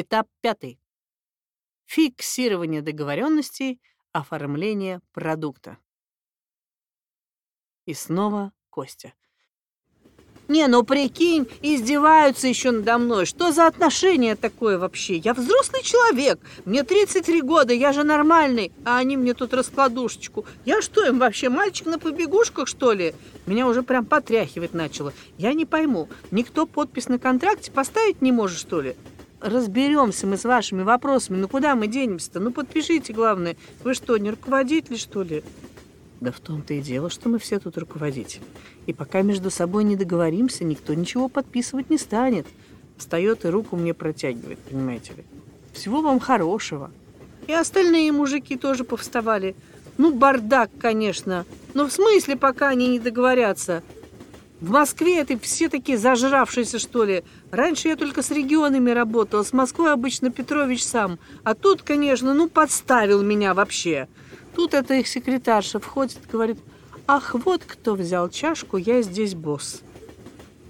Этап пятый. Фиксирование договоренностей, оформление продукта. И снова Костя. Не, ну прикинь, издеваются еще надо мной. Что за отношение такое вообще? Я взрослый человек, мне 33 года, я же нормальный, а они мне тут раскладушечку. Я что им вообще, мальчик на побегушках, что ли? Меня уже прям потряхивать начало. Я не пойму, никто подпись на контракте поставить не может, что ли? Разберемся мы с вашими вопросами. Ну куда мы денемся-то? Ну подпишите, главное. Вы что, не руководитель, что ли? Да в том-то и дело, что мы все тут руководители. И пока между собой не договоримся, никто ничего подписывать не станет. Встает и руку мне протягивает, понимаете ли. Всего вам хорошего. И остальные мужики тоже повставали. Ну, бардак, конечно. Но в смысле, пока они не договорятся? В Москве это все такие зажравшиеся, что ли. Раньше я только с регионами работал, с Москвой обычно Петрович сам. А тут, конечно, ну, подставил меня вообще. Тут эта их секретарша входит, говорит, ах, вот кто взял чашку, я здесь босс.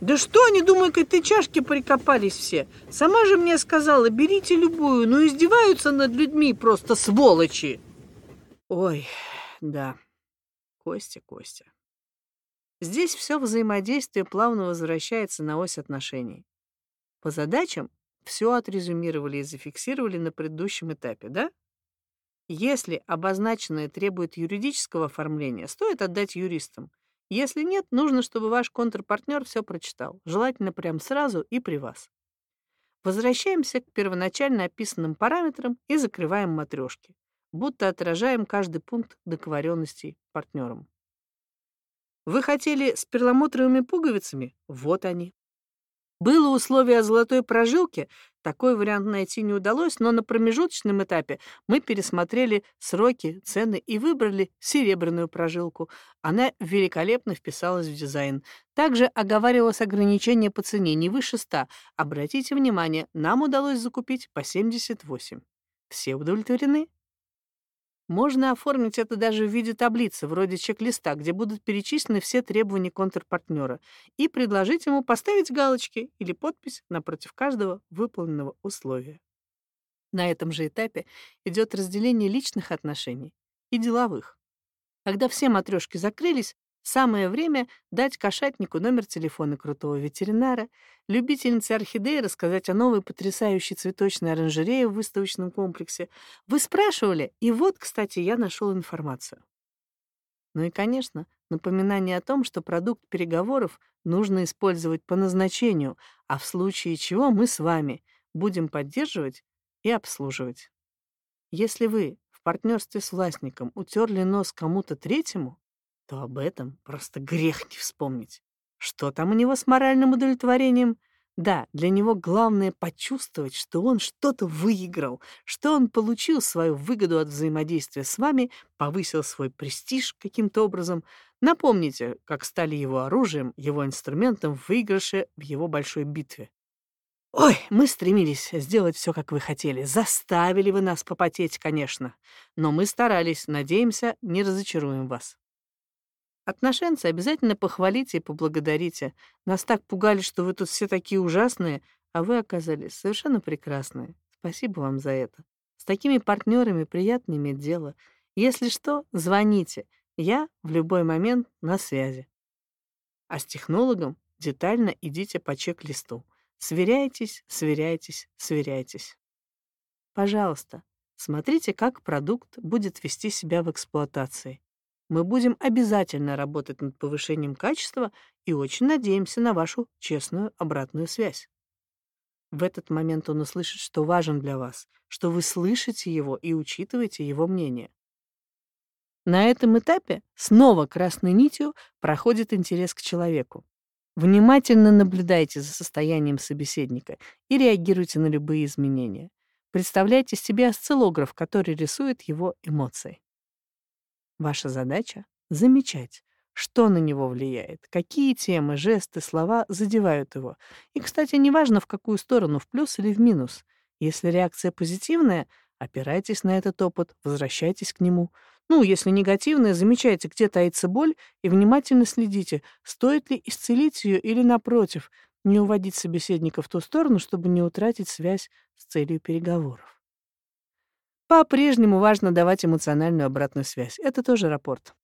Да что они, думаю, к этой чашке прикопались все? Сама же мне сказала, берите любую, но издеваются над людьми просто сволочи. Ой, да, Костя, Костя. Здесь все взаимодействие плавно возвращается на ось отношений. По задачам все отрезюмировали и зафиксировали на предыдущем этапе, да? Если обозначенное требует юридического оформления, стоит отдать юристам. Если нет, нужно, чтобы ваш контрпартнер все прочитал, желательно прямо сразу и при вас. Возвращаемся к первоначально описанным параметрам и закрываем матрешки, будто отражаем каждый пункт договоренностей партнерам. Вы хотели с перламутровыми пуговицами? Вот они. Было условие о золотой прожилке, такой вариант найти не удалось, но на промежуточном этапе мы пересмотрели сроки, цены и выбрали серебряную прожилку. Она великолепно вписалась в дизайн. Также оговаривалось ограничение по цене не выше 100. Обратите внимание, нам удалось закупить по 78. Все удовлетворены? Можно оформить это даже в виде таблицы, вроде чек-листа, где будут перечислены все требования контрпартнера, и предложить ему поставить галочки или подпись напротив каждого выполненного условия. На этом же этапе идет разделение личных отношений и деловых. Когда все матрешки закрылись, Самое время дать кошатнику номер телефона крутого ветеринара, любительнице орхидеи рассказать о новой потрясающей цветочной оранжерее в выставочном комплексе. Вы спрашивали, и вот, кстати, я нашел информацию. Ну и, конечно, напоминание о том, что продукт переговоров нужно использовать по назначению, а в случае чего мы с вами будем поддерживать и обслуживать. Если вы в партнерстве с властником утерли нос кому-то третьему, то об этом просто грех не вспомнить. Что там у него с моральным удовлетворением? Да, для него главное почувствовать, что он что-то выиграл, что он получил свою выгоду от взаимодействия с вами, повысил свой престиж каким-то образом. Напомните, как стали его оружием, его инструментом в выигрыше в его большой битве. Ой, мы стремились сделать все, как вы хотели. Заставили вы нас попотеть, конечно. Но мы старались, надеемся, не разочаруем вас. Отношенцы обязательно похвалите и поблагодарите. Нас так пугали, что вы тут все такие ужасные, а вы оказались совершенно прекрасные. Спасибо вам за это. С такими партнерами приятно иметь дело. Если что, звоните. Я в любой момент на связи. А с технологом детально идите по чек-листу. Сверяйтесь, сверяйтесь, сверяйтесь. Пожалуйста, смотрите, как продукт будет вести себя в эксплуатации. Мы будем обязательно работать над повышением качества и очень надеемся на вашу честную обратную связь. В этот момент он услышит, что важен для вас, что вы слышите его и учитываете его мнение. На этом этапе снова красной нитью проходит интерес к человеку. Внимательно наблюдайте за состоянием собеседника и реагируйте на любые изменения. Представляйте себе осциллограф, который рисует его эмоции. Ваша задача — замечать, что на него влияет, какие темы, жесты, слова задевают его. И, кстати, неважно, в какую сторону, в плюс или в минус. Если реакция позитивная, опирайтесь на этот опыт, возвращайтесь к нему. Ну, если негативная, замечайте, где таится боль, и внимательно следите, стоит ли исцелить ее или, напротив, не уводить собеседника в ту сторону, чтобы не утратить связь с целью переговоров. По-прежнему важно давать эмоциональную обратную связь. Это тоже рапорт.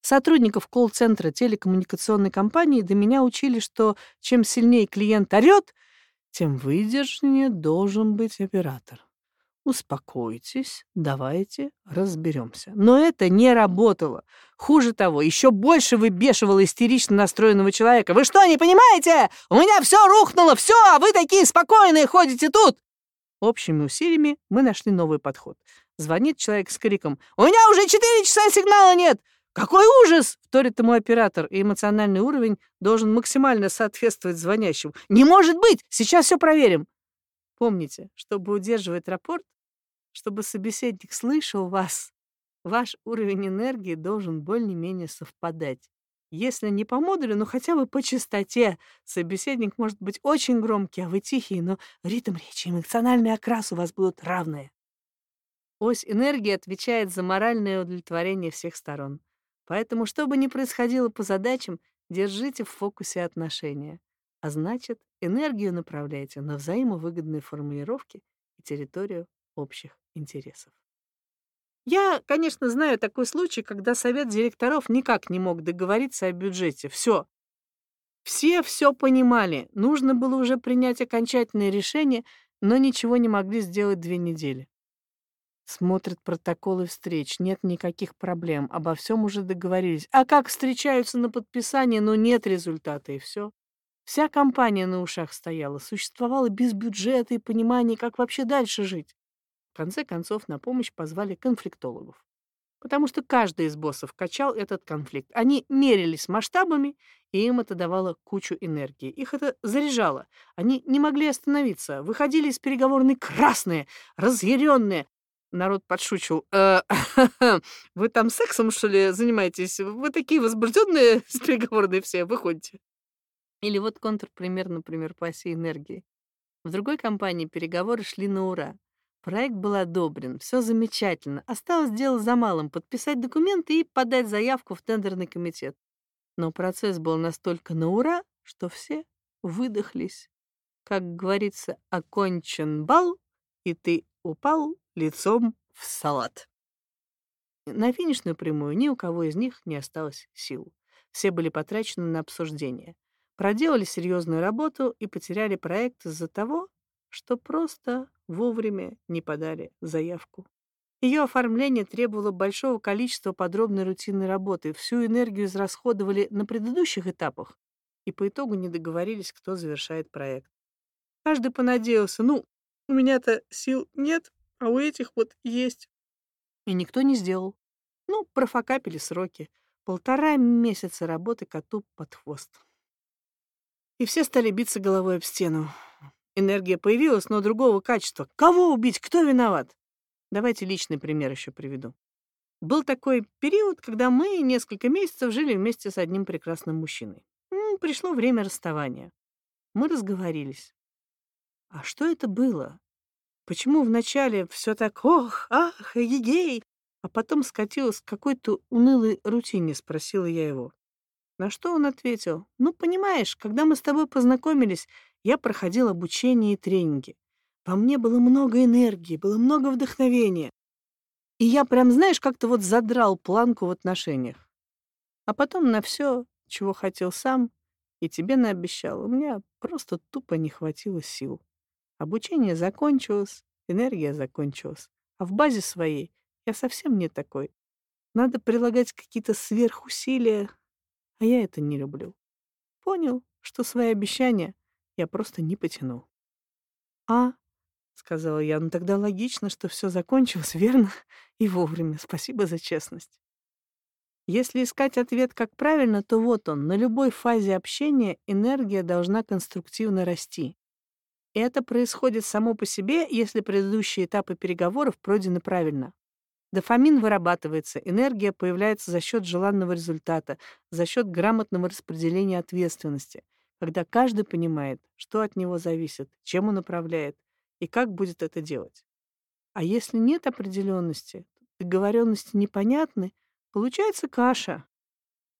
Сотрудников колл-центра телекоммуникационной компании до меня учили, что чем сильнее клиент орёт, тем выдержаннее должен быть оператор. Успокойтесь, давайте разберемся. Но это не работало. Хуже того, еще больше выбешивало истерично настроенного человека. Вы что, не понимаете? У меня все рухнуло, все, а вы такие спокойные ходите тут. Общими усилиями мы нашли новый подход. Звонит человек с криком «У меня уже четыре часа сигнала нет! «Какой ужас!» — вторит ему оператор, и эмоциональный уровень должен максимально соответствовать звонящему. «Не может быть! Сейчас все проверим!» Помните, чтобы удерживать рапорт, чтобы собеседник слышал вас, ваш уровень энергии должен более-менее совпадать. Если не по модулю, но хотя бы по частоте. Собеседник может быть очень громкий, а вы тихий, но ритм речи и эмоциональный окрас у вас будут равные. Ось энергии отвечает за моральное удовлетворение всех сторон. Поэтому, что бы ни происходило по задачам, держите в фокусе отношения. А значит, энергию направляйте на взаимовыгодные формулировки и территорию общих интересов. Я, конечно, знаю такой случай, когда совет директоров никак не мог договориться о бюджете. Все. Все все понимали. Нужно было уже принять окончательное решение, но ничего не могли сделать две недели. Смотрят протоколы встреч, нет никаких проблем, обо всем уже договорились. А как встречаются на подписание, но нет результата, и все. Вся компания на ушах стояла, существовала без бюджета и понимания, как вообще дальше жить. В конце концов, на помощь позвали конфликтологов. Потому что каждый из боссов качал этот конфликт. Они мерились масштабами, и им это давало кучу энергии. Их это заряжало. Они не могли остановиться. Выходили из переговорной красные, разъяренные, Народ подшучивал. «Э, вы там сексом, что ли, занимаетесь? Вы такие возбужденные с переговорной все, выходите. Или вот контрпример, например, по оси энергии. В другой компании переговоры шли на ура. Проект был одобрен, все замечательно. Осталось дело за малым — подписать документы и подать заявку в тендерный комитет. Но процесс был настолько на ура, что все выдохлись. Как говорится, окончен бал, и ты упал лицом в салат. На финишную прямую ни у кого из них не осталось сил. Все были потрачены на обсуждение. Проделали серьезную работу и потеряли проект из-за того, что просто вовремя не подали заявку. Ее оформление требовало большого количества подробной рутинной работы, всю энергию израсходовали на предыдущих этапах, и по итогу не договорились, кто завершает проект. Каждый понадеялся, ну, у меня-то сил нет, а у этих вот есть. И никто не сделал. Ну, профокапили сроки. Полтора месяца работы коту под хвост. И все стали биться головой об стену. Энергия появилась, но другого качества. Кого убить? Кто виноват? Давайте личный пример еще приведу. Был такой период, когда мы несколько месяцев жили вместе с одним прекрасным мужчиной. Пришло время расставания. Мы разговорились. А что это было? Почему вначале все так «ох, ах, егей», а потом скатилось к какой-то унылой рутине, спросила я его. На что он ответил, «Ну, понимаешь, когда мы с тобой познакомились, я проходил обучение и тренинги. Во мне было много энергии, было много вдохновения. И я прям, знаешь, как-то вот задрал планку в отношениях. А потом на все, чего хотел сам, и тебе наобещал, у меня просто тупо не хватило сил. Обучение закончилось, энергия закончилась. А в базе своей я совсем не такой. Надо прилагать какие-то сверхусилия, а я это не люблю. Понял, что свои обещания я просто не потянул. «А?» — сказала я. «Ну тогда логично, что все закончилось, верно? И вовремя. Спасибо за честность». Если искать ответ как правильно, то вот он. На любой фазе общения энергия должна конструктивно расти. Это происходит само по себе, если предыдущие этапы переговоров пройдены правильно. Дофамин вырабатывается, энергия появляется за счет желанного результата, за счет грамотного распределения ответственности, когда каждый понимает, что от него зависит, чем он управляет и как будет это делать. А если нет определенности, договоренности непонятны, получается каша.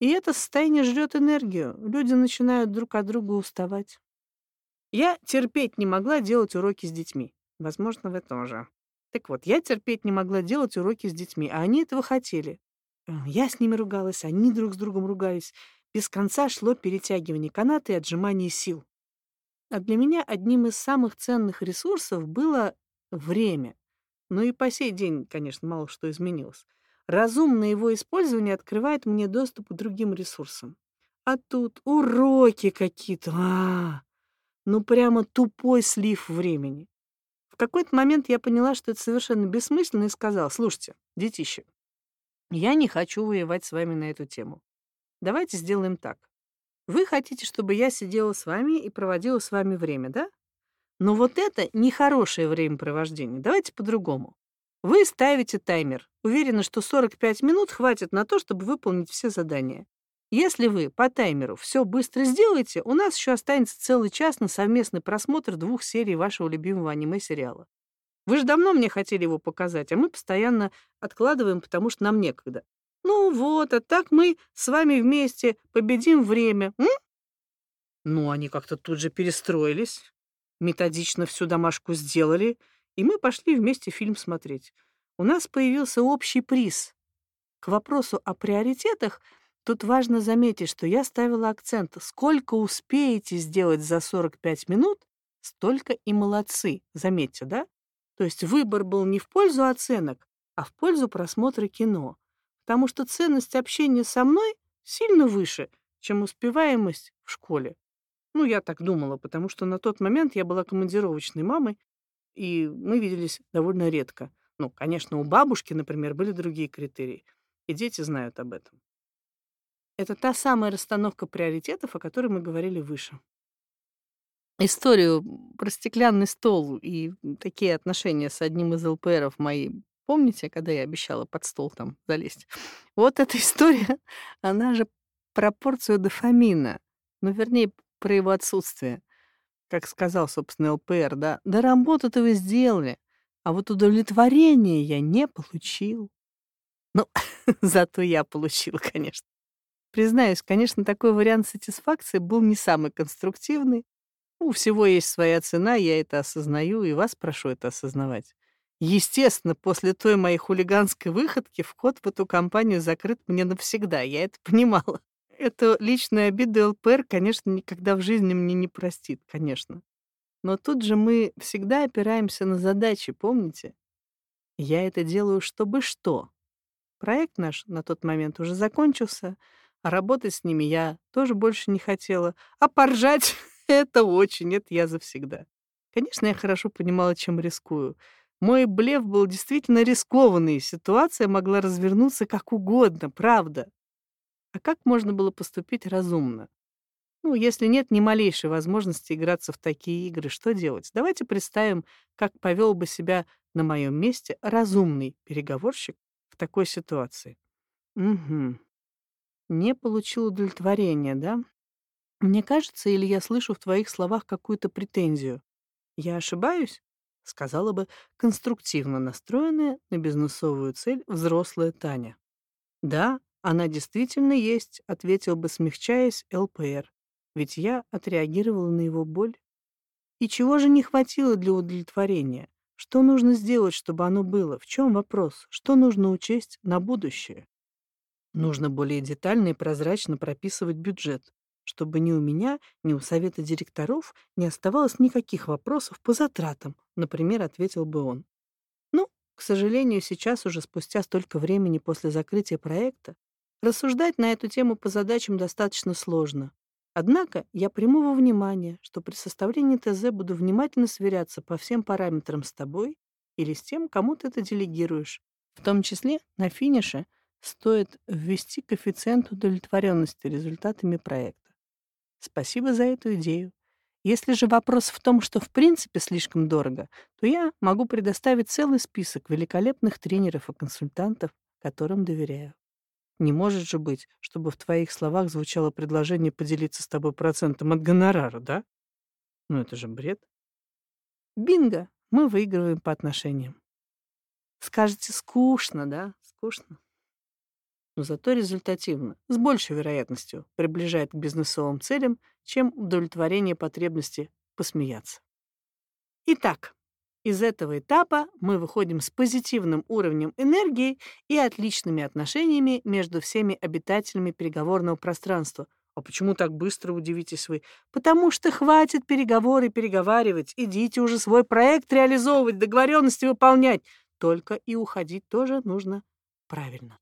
И это состояние жрет энергию, люди начинают друг от друга уставать. Я терпеть не могла делать уроки с детьми. Возможно, вы тоже. Так вот, я терпеть не могла делать уроки с детьми, а они этого хотели. Э, я с ними ругалась, они друг с другом ругались. Без конца шло перетягивание каната и отжимание сил. А для меня одним из самых ценных ресурсов было время. Ну и по сей день, конечно, мало что изменилось. Разумное его использование открывает мне доступ к другим ресурсам. А тут уроки какие-то. А, ну прямо тупой слив времени. В какой-то момент я поняла, что это совершенно бессмысленно, и сказала, слушайте, детище, я не хочу воевать с вами на эту тему. Давайте сделаем так. Вы хотите, чтобы я сидела с вами и проводила с вами время, да? Но вот это нехорошее времяпровождение. Давайте по-другому. Вы ставите таймер. Уверена, что 45 минут хватит на то, чтобы выполнить все задания. Если вы по таймеру все быстро сделаете, у нас еще останется целый час на совместный просмотр двух серий вашего любимого аниме-сериала. Вы же давно мне хотели его показать, а мы постоянно откладываем, потому что нам некогда. Ну вот, а так мы с вами вместе победим время. М? Ну, они как-то тут же перестроились, методично всю домашку сделали, и мы пошли вместе фильм смотреть. У нас появился общий приз. К вопросу о приоритетах тут важно заметить, что я ставила акцент. Сколько успеете сделать за 45 минут, столько и молодцы. Заметьте, да? То есть выбор был не в пользу оценок, а в пользу просмотра кино потому что ценность общения со мной сильно выше, чем успеваемость в школе. Ну, я так думала, потому что на тот момент я была командировочной мамой, и мы виделись довольно редко. Ну, конечно, у бабушки, например, были другие критерии, и дети знают об этом. Это та самая расстановка приоритетов, о которой мы говорили выше. Историю про стеклянный стол и такие отношения с одним из ЛПРов моей Помните, когда я обещала под стол там залезть? Вот эта история, она же пропорцию дофамина, ну, вернее, про его отсутствие. Как сказал, собственно, ЛПР, да, да работу-то вы сделали, а вот удовлетворение я не получил. Ну, зато я получил, конечно. Признаюсь, конечно, такой вариант сатисфакции был не самый конструктивный. У всего есть своя цена, я это осознаю, и вас прошу это осознавать. Естественно, после той моей хулиганской выходки вход в эту компанию закрыт мне навсегда, я это понимала. Это личная обида ЛПР, конечно, никогда в жизни мне не простит, конечно. Но тут же мы всегда опираемся на задачи, помните? Я это делаю, чтобы что? Проект наш на тот момент уже закончился, а работать с ними я тоже больше не хотела. А поржать — это очень, это я завсегда. Конечно, я хорошо понимала, чем рискую — мой блеф был действительно рискованный, ситуация могла развернуться как угодно, правда. А как можно было поступить разумно? Ну, если нет ни малейшей возможности играться в такие игры, что делать? Давайте представим, как повел бы себя на моем месте разумный переговорщик в такой ситуации. Угу. Не получил удовлетворения, да? Мне кажется, или я слышу в твоих словах какую-то претензию? Я ошибаюсь? Сказала бы конструктивно настроенная на бизнесовую цель взрослая Таня. «Да, она действительно есть», — ответил бы, смягчаясь, ЛПР. «Ведь я отреагировала на его боль». И чего же не хватило для удовлетворения? Что нужно сделать, чтобы оно было? В чем вопрос? Что нужно учесть на будущее? Нужно более детально и прозрачно прописывать бюджет чтобы ни у меня, ни у совета директоров не оставалось никаких вопросов по затратам, например, ответил бы он. Ну, к сожалению, сейчас уже спустя столько времени после закрытия проекта рассуждать на эту тему по задачам достаточно сложно. Однако я приму во внимание, что при составлении ТЗ буду внимательно сверяться по всем параметрам с тобой или с тем, кому ты это делегируешь, в том числе на финише стоит ввести коэффициент удовлетворенности результатами проекта. Спасибо за эту идею. Если же вопрос в том, что в принципе слишком дорого, то я могу предоставить целый список великолепных тренеров и консультантов, которым доверяю. Не может же быть, чтобы в твоих словах звучало предложение поделиться с тобой процентом от гонорара, да? Ну это же бред. Бинго! Мы выигрываем по отношениям. Скажете, скучно, да? Скучно но зато результативно, с большей вероятностью приближает к бизнесовым целям, чем удовлетворение потребности посмеяться. Итак, из этого этапа мы выходим с позитивным уровнем энергии и отличными отношениями между всеми обитателями переговорного пространства. А почему так быстро, удивитесь вы? Потому что хватит переговоры переговаривать. Идите уже свой проект реализовывать, договоренности выполнять. Только и уходить тоже нужно правильно.